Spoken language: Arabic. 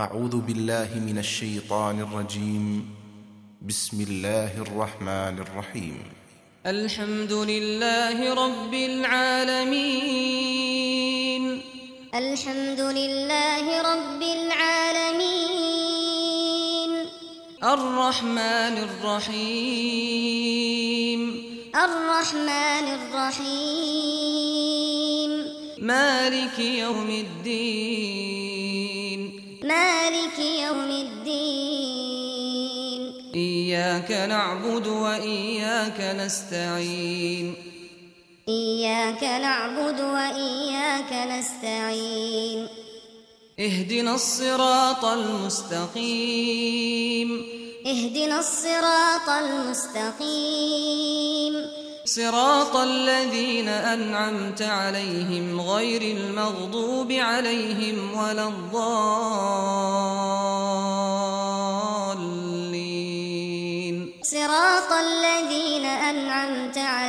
أعوذ بالله من الشيطان الرجيم. بسم الله الرحمن الرحيم. الحمد لله رب العالمين. الحمد لله رب العالمين. الرحمن الرحيم. الرحمن الرحيم. مالك يوم الدين. إياك نعبد وإياك نستعين. إياك نعبد وإياك نستعين. اهدنا الصراط المستقيم. اهدنا الصراط المستقيم. صراط الذين أنعمت عليهم غير المغضوب عليهم ولا الضالين.